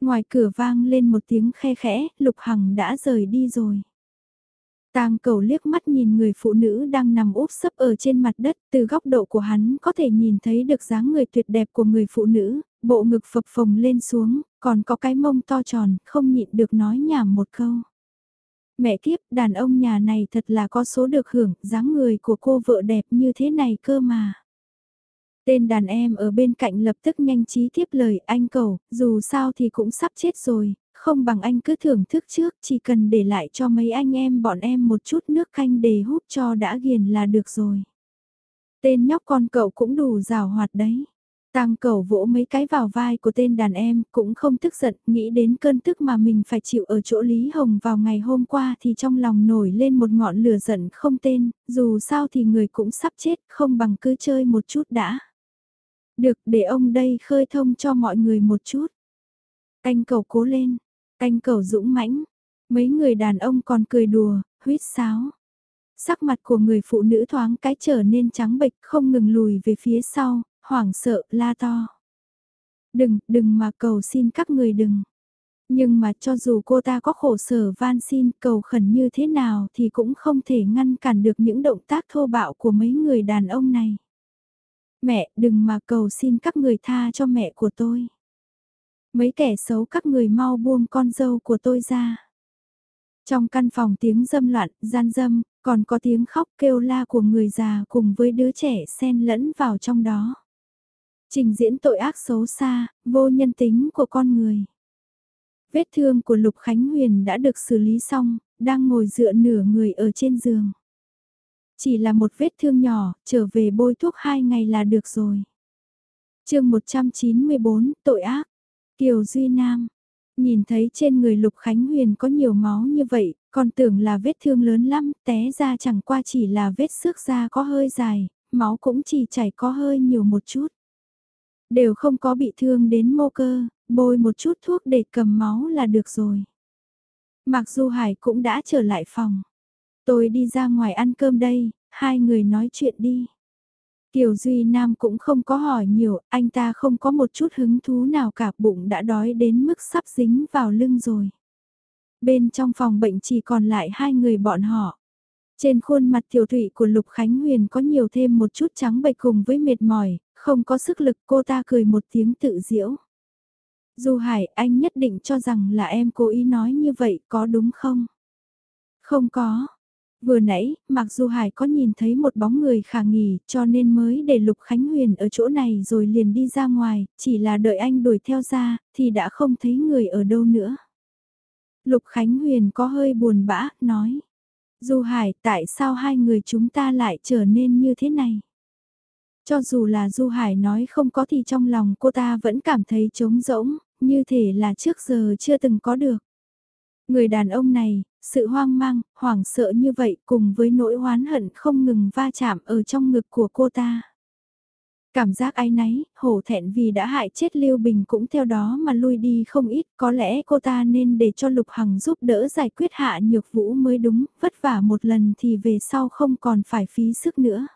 Ngoài cửa vang lên một tiếng khe khẽ, Lục Hằng đã rời đi rồi. Tang cầu liếc mắt nhìn người phụ nữ đang nằm úp sấp ở trên mặt đất, từ góc độ của hắn có thể nhìn thấy được dáng người tuyệt đẹp của người phụ nữ, bộ ngực phập phồng lên xuống, còn có cái mông to tròn, không nhịn được nói nhảm một câu. Mẹ kiếp, đàn ông nhà này thật là có số được hưởng, dáng người của cô vợ đẹp như thế này cơ mà. Tên đàn em ở bên cạnh lập tức nhanh trí tiếp lời anh cầu, dù sao thì cũng sắp chết rồi, không bằng anh cứ thưởng thức trước, chỉ cần để lại cho mấy anh em bọn em một chút nước canh để hút cho đã ghiền là được rồi. Tên nhóc con cậu cũng đủ rào hoạt đấy. tăng cầu vỗ mấy cái vào vai của tên đàn em, cũng không tức giận, nghĩ đến cơn tức mà mình phải chịu ở chỗ Lý Hồng vào ngày hôm qua thì trong lòng nổi lên một ngọn lửa giận không tên, dù sao thì người cũng sắp chết, không bằng cứ chơi một chút đã. Được, để ông đây khơi thông cho mọi người một chút. Anh cầu cố lên, anh cầu dũng mãnh, mấy người đàn ông còn cười đùa, huýt sáo. Sắc mặt của người phụ nữ thoáng cái trở nên trắng bệch không ngừng lùi về phía sau, hoảng sợ, la to. Đừng, đừng mà cầu xin các người đừng. Nhưng mà cho dù cô ta có khổ sở van xin cầu khẩn như thế nào thì cũng không thể ngăn cản được những động tác thô bạo của mấy người đàn ông này. Mẹ, đừng mà cầu xin các người tha cho mẹ của tôi. Mấy kẻ xấu các người mau buông con dâu của tôi ra. Trong căn phòng tiếng dâm loạn, gian dâm, còn có tiếng khóc kêu la của người già cùng với đứa trẻ xen lẫn vào trong đó. Trình diễn tội ác xấu xa, vô nhân tính của con người. Vết thương của Lục Khánh Huyền đã được xử lý xong, đang ngồi dựa nửa người ở trên giường. Chỉ là một vết thương nhỏ, trở về bôi thuốc hai ngày là được rồi. chương 194, tội ác. Kiều Duy Nam. Nhìn thấy trên người Lục Khánh Huyền có nhiều máu như vậy, còn tưởng là vết thương lớn lắm, té ra chẳng qua chỉ là vết xước da có hơi dài, máu cũng chỉ chảy có hơi nhiều một chút. Đều không có bị thương đến mô cơ, bôi một chút thuốc để cầm máu là được rồi. Mặc dù Hải cũng đã trở lại phòng. Tôi đi ra ngoài ăn cơm đây, hai người nói chuyện đi. Kiều Duy Nam cũng không có hỏi nhiều, anh ta không có một chút hứng thú nào cả bụng đã đói đến mức sắp dính vào lưng rồi. Bên trong phòng bệnh chỉ còn lại hai người bọn họ. Trên khuôn mặt tiểu thụy của Lục Khánh Huyền có nhiều thêm một chút trắng bệch cùng với mệt mỏi, không có sức lực cô ta cười một tiếng tự diễu. Du Hải, anh nhất định cho rằng là em cố ý nói như vậy, có đúng không? Không có. Vừa nãy, mặc dù Hải có nhìn thấy một bóng người khả nghỉ, cho nên mới để Lục Khánh Huyền ở chỗ này rồi liền đi ra ngoài, chỉ là đợi anh đuổi theo ra, thì đã không thấy người ở đâu nữa. Lục Khánh Huyền có hơi buồn bã, nói. Du Hải, tại sao hai người chúng ta lại trở nên như thế này? Cho dù là Du Hải nói không có thì trong lòng cô ta vẫn cảm thấy trống rỗng, như thể là trước giờ chưa từng có được. Người đàn ông này, sự hoang mang, hoảng sợ như vậy cùng với nỗi oán hận không ngừng va chạm ở trong ngực của cô ta. Cảm giác ái náy, hổ thẹn vì đã hại chết Lưu Bình cũng theo đó mà lui đi không ít, có lẽ cô ta nên để cho Lục Hằng giúp đỡ giải quyết hạ nhược vũ mới đúng, vất vả một lần thì về sau không còn phải phí sức nữa.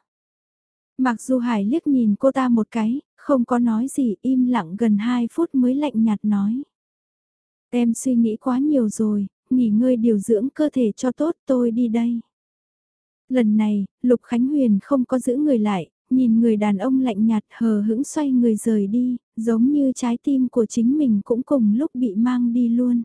Mặc dù Hải liếc nhìn cô ta một cái, không có nói gì im lặng gần 2 phút mới lạnh nhạt nói. Em suy nghĩ quá nhiều rồi, nghỉ ngơi điều dưỡng cơ thể cho tốt tôi đi đây. Lần này, Lục Khánh Huyền không có giữ người lại, nhìn người đàn ông lạnh nhạt hờ hững xoay người rời đi, giống như trái tim của chính mình cũng cùng lúc bị mang đi luôn.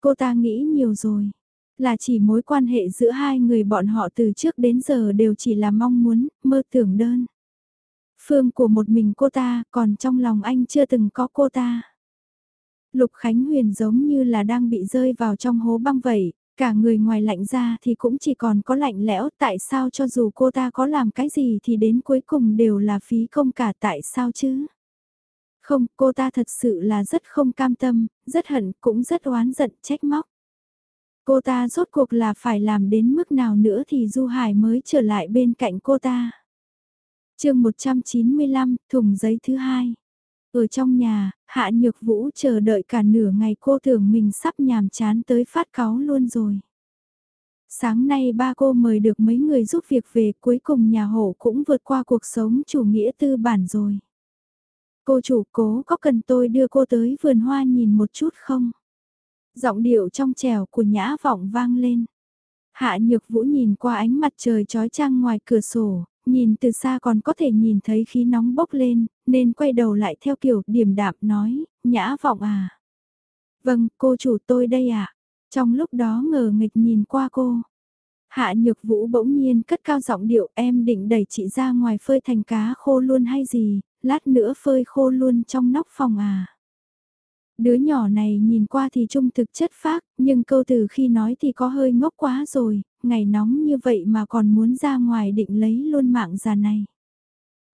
Cô ta nghĩ nhiều rồi, là chỉ mối quan hệ giữa hai người bọn họ từ trước đến giờ đều chỉ là mong muốn, mơ tưởng đơn. Phương của một mình cô ta, còn trong lòng anh chưa từng có cô ta. Lục Khánh Huyền giống như là đang bị rơi vào trong hố băng vậy, cả người ngoài lạnh ra thì cũng chỉ còn có lạnh lẽo tại sao cho dù cô ta có làm cái gì thì đến cuối cùng đều là phí công cả tại sao chứ. Không, cô ta thật sự là rất không cam tâm, rất hận cũng rất oán giận trách móc. Cô ta rốt cuộc là phải làm đến mức nào nữa thì Du Hải mới trở lại bên cạnh cô ta. chương 195, thùng giấy thứ hai. Ở trong nhà, Hạ Nhược Vũ chờ đợi cả nửa ngày cô tưởng mình sắp nhàm chán tới phát cáu luôn rồi. Sáng nay ba cô mời được mấy người giúp việc về cuối cùng nhà hổ cũng vượt qua cuộc sống chủ nghĩa tư bản rồi. Cô chủ cố có cần tôi đưa cô tới vườn hoa nhìn một chút không? Giọng điệu trong trèo của nhã vọng vang lên. Hạ Nhược Vũ nhìn qua ánh mặt trời trói trang ngoài cửa sổ, nhìn từ xa còn có thể nhìn thấy khí nóng bốc lên, nên quay đầu lại theo kiểu điềm đạm nói, nhã vọng à. Vâng, cô chủ tôi đây ạ. À? Trong lúc đó ngờ nghịch nhìn qua cô. Hạ nhược vũ bỗng nhiên cất cao giọng điệu em định đẩy chị ra ngoài phơi thành cá khô luôn hay gì, lát nữa phơi khô luôn trong nóc phòng à. Đứa nhỏ này nhìn qua thì trung thực chất phác, nhưng câu từ khi nói thì có hơi ngốc quá rồi, ngày nóng như vậy mà còn muốn ra ngoài định lấy luôn mạng già này.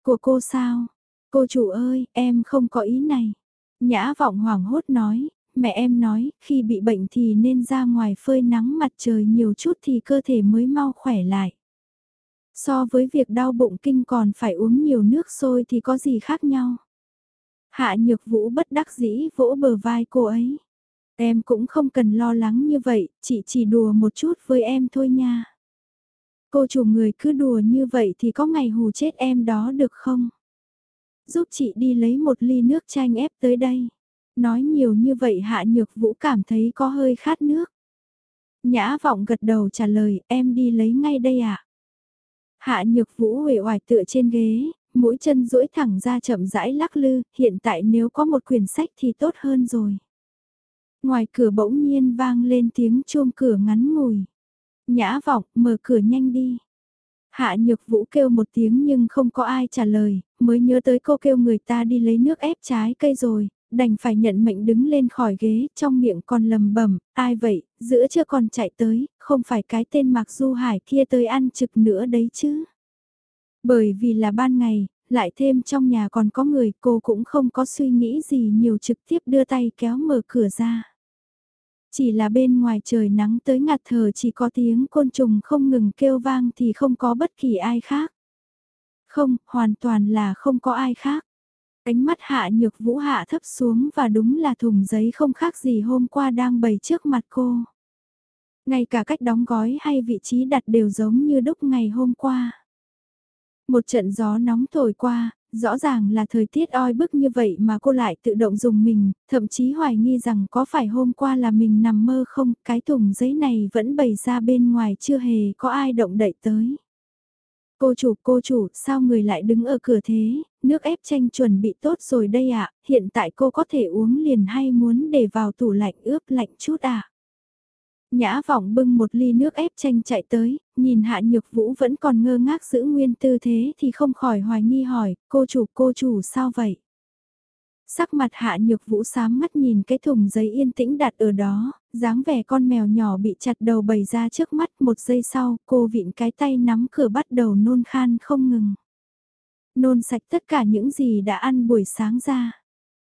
Của cô sao? Cô chủ ơi, em không có ý này. Nhã vọng hoảng hốt nói, mẹ em nói, khi bị bệnh thì nên ra ngoài phơi nắng mặt trời nhiều chút thì cơ thể mới mau khỏe lại. So với việc đau bụng kinh còn phải uống nhiều nước sôi thì có gì khác nhau. Hạ nhược vũ bất đắc dĩ vỗ bờ vai cô ấy. Em cũng không cần lo lắng như vậy, chị chỉ đùa một chút với em thôi nha. Cô chủ người cứ đùa như vậy thì có ngày hù chết em đó được không? Giúp chị đi lấy một ly nước chanh ép tới đây. Nói nhiều như vậy Hạ Nhược Vũ cảm thấy có hơi khát nước. Nhã vọng gật đầu trả lời em đi lấy ngay đây ạ. À? Hạ Nhược Vũ uể oải tựa trên ghế, mũi chân duỗi thẳng ra chậm rãi lắc lư, hiện tại nếu có một quyển sách thì tốt hơn rồi. Ngoài cửa bỗng nhiên vang lên tiếng chuông cửa ngắn ngủi. Nhã vọng, mở cửa nhanh đi. Hạ nhược vũ kêu một tiếng nhưng không có ai trả lời, mới nhớ tới cô kêu người ta đi lấy nước ép trái cây rồi, đành phải nhận mệnh đứng lên khỏi ghế, trong miệng còn lầm bẩm ai vậy, giữa chưa còn chạy tới, không phải cái tên Mạc Du Hải kia tới ăn trực nữa đấy chứ. Bởi vì là ban ngày, lại thêm trong nhà còn có người cô cũng không có suy nghĩ gì nhiều trực tiếp đưa tay kéo mở cửa ra. Chỉ là bên ngoài trời nắng tới ngạt thở chỉ có tiếng côn trùng không ngừng kêu vang thì không có bất kỳ ai khác. Không, hoàn toàn là không có ai khác. Ánh mắt hạ nhược vũ hạ thấp xuống và đúng là thùng giấy không khác gì hôm qua đang bày trước mặt cô. Ngay cả cách đóng gói hay vị trí đặt đều giống như đúc ngày hôm qua. Một trận gió nóng thổi qua, rõ ràng là thời tiết oi bức như vậy mà cô lại tự động dùng mình, thậm chí hoài nghi rằng có phải hôm qua là mình nằm mơ không, cái thùng giấy này vẫn bày ra bên ngoài chưa hề có ai động đậy tới. Cô chủ, cô chủ, sao người lại đứng ở cửa thế, nước ép chanh chuẩn bị tốt rồi đây ạ, hiện tại cô có thể uống liền hay muốn để vào tủ lạnh ướp lạnh chút à? Nhã vọng bưng một ly nước ép chanh chạy tới, nhìn hạ nhược vũ vẫn còn ngơ ngác giữ nguyên tư thế thì không khỏi hoài nghi hỏi, cô chủ cô chủ sao vậy? Sắc mặt hạ nhược vũ sám mắt nhìn cái thùng giấy yên tĩnh đặt ở đó, dáng vẻ con mèo nhỏ bị chặt đầu bày ra trước mắt một giây sau, cô vịn cái tay nắm cửa bắt đầu nôn khan không ngừng. Nôn sạch tất cả những gì đã ăn buổi sáng ra.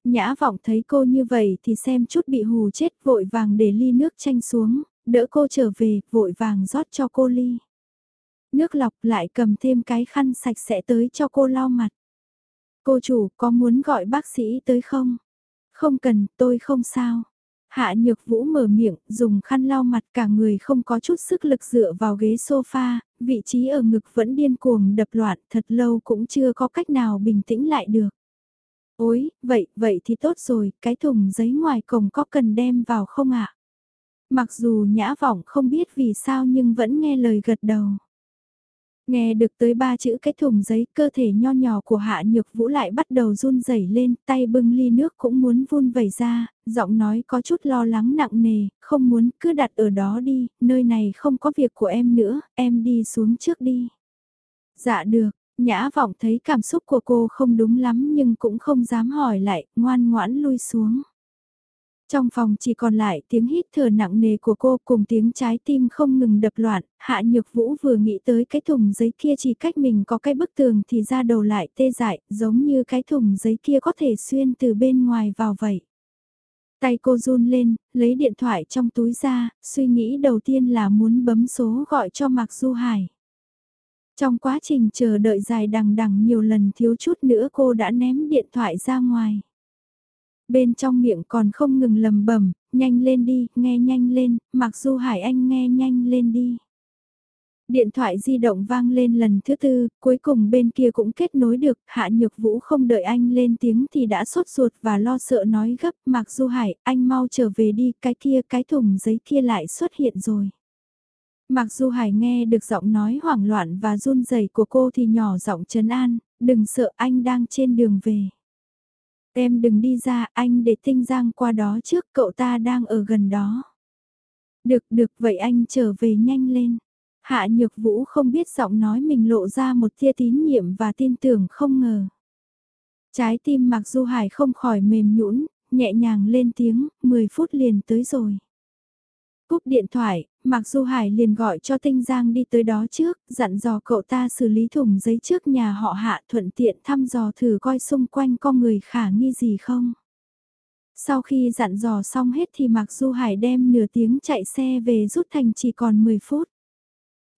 Nhã vọng thấy cô như vậy thì xem chút bị hù chết vội vàng để ly nước chanh xuống, đỡ cô trở về, vội vàng rót cho cô ly. Nước lọc lại cầm thêm cái khăn sạch sẽ tới cho cô lau mặt. Cô chủ có muốn gọi bác sĩ tới không? Không cần, tôi không sao. Hạ nhược vũ mở miệng, dùng khăn lau mặt cả người không có chút sức lực dựa vào ghế sofa, vị trí ở ngực vẫn điên cuồng đập loạn thật lâu cũng chưa có cách nào bình tĩnh lại được. Ôi, vậy, vậy thì tốt rồi, cái thùng giấy ngoài cổng có cần đem vào không ạ? Mặc dù nhã vọng không biết vì sao nhưng vẫn nghe lời gật đầu. Nghe được tới ba chữ cái thùng giấy cơ thể nho nhỏ của hạ nhược vũ lại bắt đầu run rẩy lên, tay bưng ly nước cũng muốn vun vẩy ra, giọng nói có chút lo lắng nặng nề, không muốn cứ đặt ở đó đi, nơi này không có việc của em nữa, em đi xuống trước đi. Dạ được, nhã vọng thấy cảm xúc của cô không đúng lắm nhưng cũng không dám hỏi lại, ngoan ngoãn lui xuống. Trong phòng chỉ còn lại tiếng hít thở nặng nề của cô cùng tiếng trái tim không ngừng đập loạn, Hạ Nhược Vũ vừa nghĩ tới cái thùng giấy kia chỉ cách mình có cái bức tường thì ra đầu lại tê dại, giống như cái thùng giấy kia có thể xuyên từ bên ngoài vào vậy. Tay cô run lên, lấy điện thoại trong túi ra, suy nghĩ đầu tiên là muốn bấm số gọi cho Mạc Du Hải. Trong quá trình chờ đợi dài đằng đằng nhiều lần thiếu chút nữa cô đã ném điện thoại ra ngoài bên trong miệng còn không ngừng lầm bẩm nhanh lên đi, nghe nhanh lên, mặc dù Hải Anh nghe nhanh lên đi. Điện thoại di động vang lên lần thứ tư, cuối cùng bên kia cũng kết nối được, Hạ Nhược Vũ không đợi anh lên tiếng thì đã sốt ruột và lo sợ nói gấp, Mạc Du Hải, anh mau trở về đi, cái kia, cái thùng giấy kia lại xuất hiện rồi. Mặc dù Hải nghe được giọng nói hoảng loạn và run rẩy của cô thì nhỏ giọng trấn an, đừng sợ anh đang trên đường về. Em đừng đi ra, anh để Tinh Giang qua đó trước, cậu ta đang ở gần đó. Được được vậy anh trở về nhanh lên. Hạ Nhược Vũ không biết giọng nói mình lộ ra một tia tín nhiệm và tin tưởng không ngờ. Trái tim Mạc Du Hải không khỏi mềm nhũn, nhẹ nhàng lên tiếng, 10 phút liền tới rồi. Cúp điện thoại, Mạc Du Hải liền gọi cho Tinh Giang đi tới đó trước, dặn dò cậu ta xử lý thùng giấy trước nhà họ hạ thuận tiện thăm dò thử coi xung quanh có người khả nghi gì không. Sau khi dặn dò xong hết thì Mạc Du Hải đem nửa tiếng chạy xe về rút thành chỉ còn 10 phút.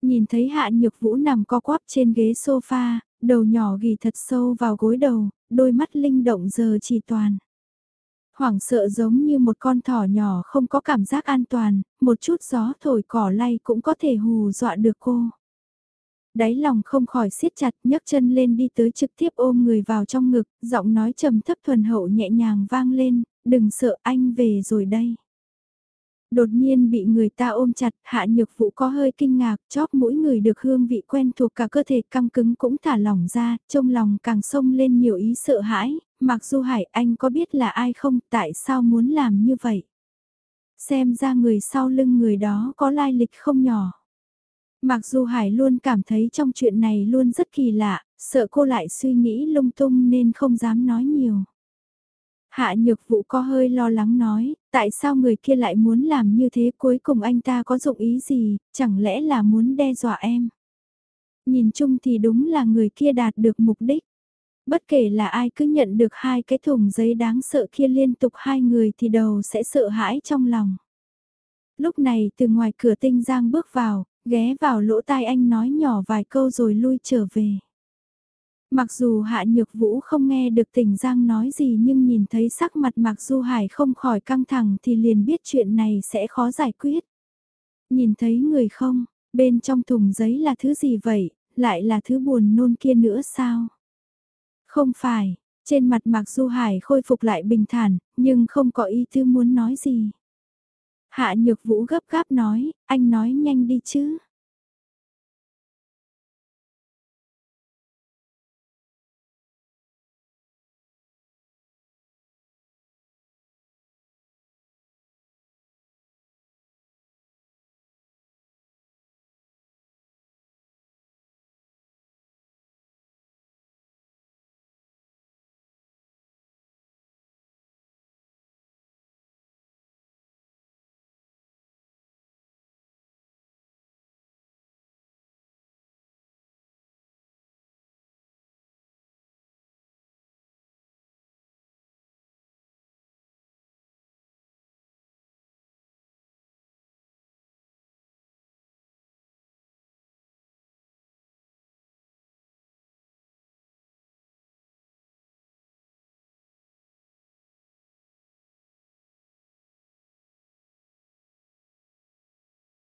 Nhìn thấy Hạ Nhược Vũ nằm co quắp trên ghế sofa, đầu nhỏ ghi thật sâu vào gối đầu, đôi mắt linh động giờ chỉ toàn. Hoảng sợ giống như một con thỏ nhỏ không có cảm giác an toàn, một chút gió thổi cỏ lay cũng có thể hù dọa được cô. Đáy lòng không khỏi siết chặt nhấc chân lên đi tới trực tiếp ôm người vào trong ngực, giọng nói trầm thấp thuần hậu nhẹ nhàng vang lên, đừng sợ anh về rồi đây. Đột nhiên bị người ta ôm chặt, hạ nhược vụ có hơi kinh ngạc, chóp mũi người được hương vị quen thuộc cả cơ thể căng cứng cũng thả lỏng ra, trong lòng càng sông lên nhiều ý sợ hãi, mặc dù hải anh có biết là ai không, tại sao muốn làm như vậy? Xem ra người sau lưng người đó có lai lịch không nhỏ. Mặc dù Hải luôn cảm thấy trong chuyện này luôn rất kỳ lạ, sợ cô lại suy nghĩ lung tung nên không dám nói nhiều. Hạ nhược vụ có hơi lo lắng nói, tại sao người kia lại muốn làm như thế cuối cùng anh ta có dụng ý gì, chẳng lẽ là muốn đe dọa em. Nhìn chung thì đúng là người kia đạt được mục đích. Bất kể là ai cứ nhận được hai cái thùng giấy đáng sợ kia liên tục hai người thì đầu sẽ sợ hãi trong lòng. Lúc này từ ngoài cửa tinh giang bước vào, ghé vào lỗ tai anh nói nhỏ vài câu rồi lui trở về. Mặc dù Hạ Nhược Vũ không nghe được tình Giang nói gì nhưng nhìn thấy sắc mặt Mạc Du Hải không khỏi căng thẳng thì liền biết chuyện này sẽ khó giải quyết. Nhìn thấy người không, bên trong thùng giấy là thứ gì vậy, lại là thứ buồn nôn kia nữa sao? Không phải, trên mặt Mạc Du Hải khôi phục lại bình thản, nhưng không có ý tư muốn nói gì. Hạ Nhược Vũ gấp gáp nói, anh nói nhanh đi chứ.